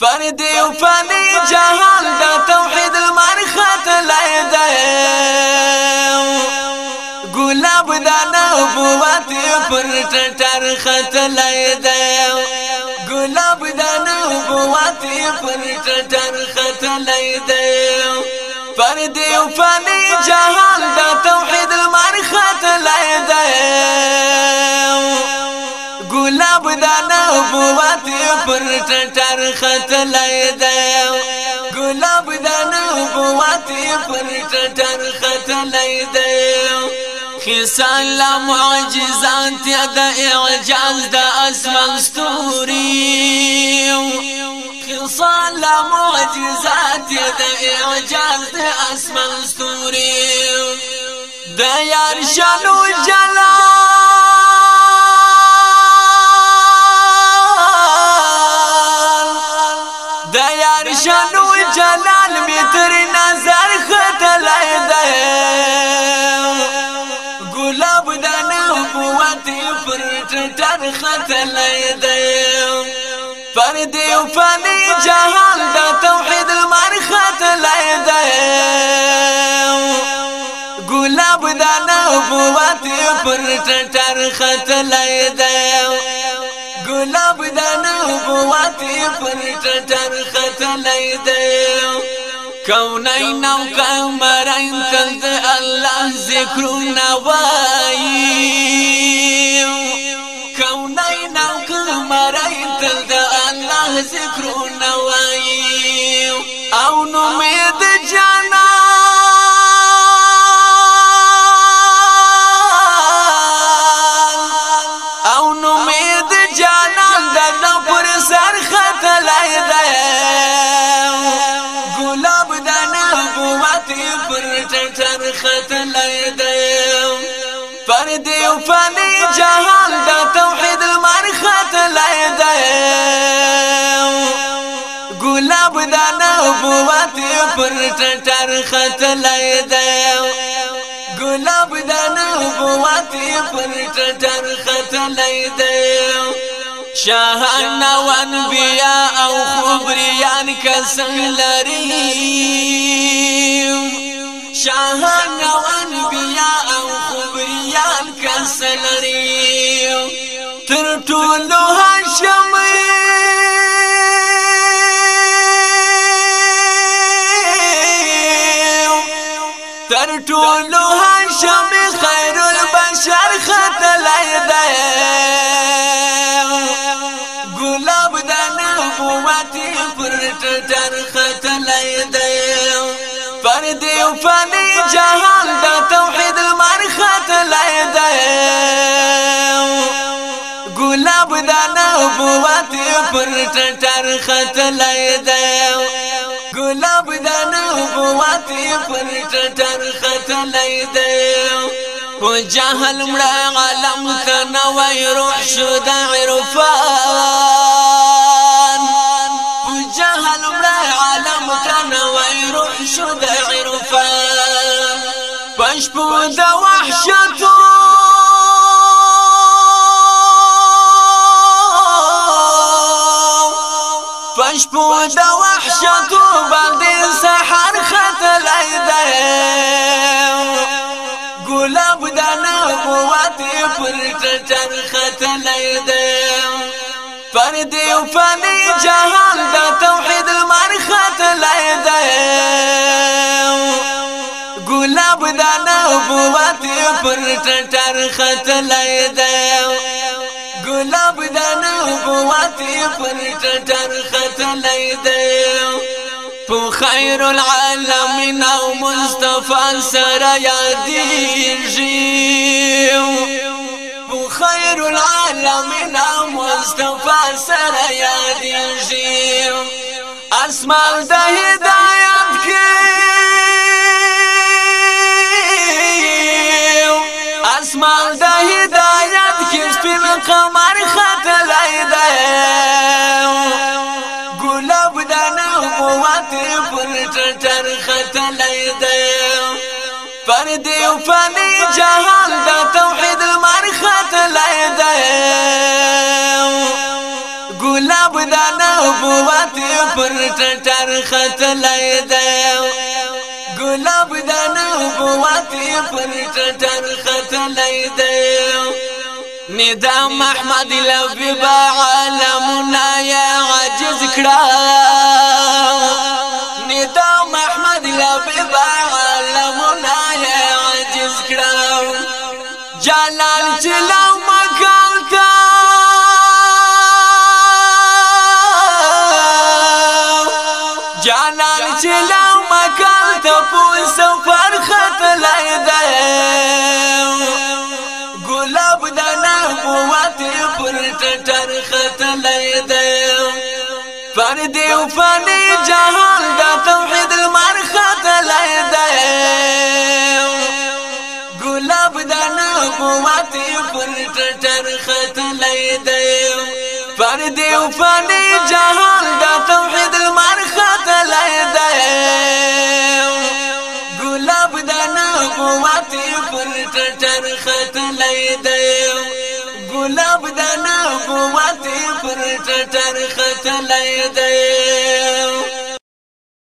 فانی دیو فانی جهان دا توحید المعرفت لای دی ګلاب دا نبوت پر ټټر خط لای دی ګلاب دا نبوت پر ټټر خط لای دی فانی دیو فانی نبوت پر ټټر ختلای دی ګلاب د نبوت پر ټټر ختلای دی خسال معجزات د اعجاز د اسمان ستوري خسال معجزات د اعجاز د اسمان ستوري د یار شلو جلال شانو جلال می تر نظر خطلای ده ګلاب د نبوت پر ټټر خطلای ده پر دې فانی جهان د توحید المر خطلای ده ګلاب د نبوت پر ټټر خطلای ده گلاب دان نبوت پر ټټر ختلې دی کونین او کمرین تل د الله ذکرونه وایي کونین کمرین تل او نو چرخ تلی دیم پر دیو پلی جهان دا توحید المرخت لی دیم گلاب دا نبوت پر چرخ تلی دیم گلاب دا نبوت پر چرخ تلی دیم شاهان او انبیاء او خبریان کسن لري شاهان او انبیاء او خبریان لریو تر ټولو هاشم تر ټولو هاشم خیر البشر ختلای دی گلاب دن نبوت پر تر ختلای دی یو فانی جهان د توحید المرخت لیدا ګلاب د نبوت پر ټټر خط لیدا ګلاب د نبوت پر ټټر خط لیدا په جهل مړه عالم کنا وای روح شو د عرفان په جهل مړه عالم کنا وای روح شو د بشپو د وحشت بشپو د سحر ختل ایده ګلاب د قواتي پر ټټن ختل فردي پر تتر ختل دی ګلاب د نبوت پر تتر ختل دی په خير العالمين او مصطفی سره یادېږي په خير العالمين او مصطفى سره یادېږي اسمان د ټر ختلی دی پر دیو فنی جهان دا توحید المر ختلی دی گلاب دا نبوت پر ټر ختلی دی گلاب دا نبوت پر ټر ختلی دی ندا محمد لبیبا عالمنا یا عجز کړه جلال جلال مکان کا جانان جلال مکان ته په سفر خط لای دی ګلاب د نبوت پر ټټر خط لای دی پر دیو فن پر ټټر خط لیدای پر دی فانی جهان د توحید المر خط لیدای ګلاب د نبوت پر ټټر خط لیدای ګلاب د نبوت پر ټټر خط لیدای